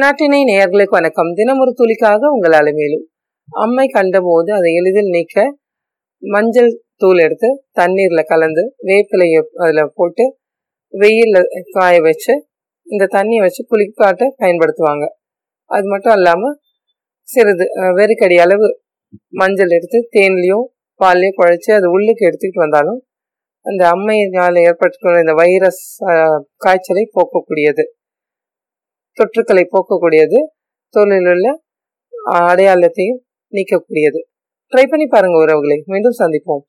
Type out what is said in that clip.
நாட்டினை நேயர்களுக்கு வணக்கம். தினம் ஒரு துளிக்காக உங்கள் அலைமையிலும் அம்மை கண்டபோது அதை எளிதில் நீக்க மஞ்சள் தூள் எடுத்து தண்ணீரில் கலந்து வேப்பிலையை அதில் போட்டு வெயிலில் காய வச்சு இந்த தண்ணியை வச்சு குளிக்காட்ட பயன்படுத்துவாங்க. அது மட்டும் இல்லாமல் சிறிது வெறுக்கடி அளவு மஞ்சள் எடுத்து தேன்லேயும் பால்லையும் குழைச்சி அது உள்ளுக்கு எடுத்துக்கிட்டு வந்தாலும் அந்த அம்மையினால் ஏற்பட்டுக்கிற இந்த வைரஸ் காய்ச்சலை போக்கக்கூடியது. தொற்றுக்களை போக்கக்கூடியது தோலில் உள்ள அடையாளத்தையும் நீக்கக்கூடியது. ட்ரை பண்ணி பாருங்க உறவுகளை. மீண்டும் சந்திப்போம்.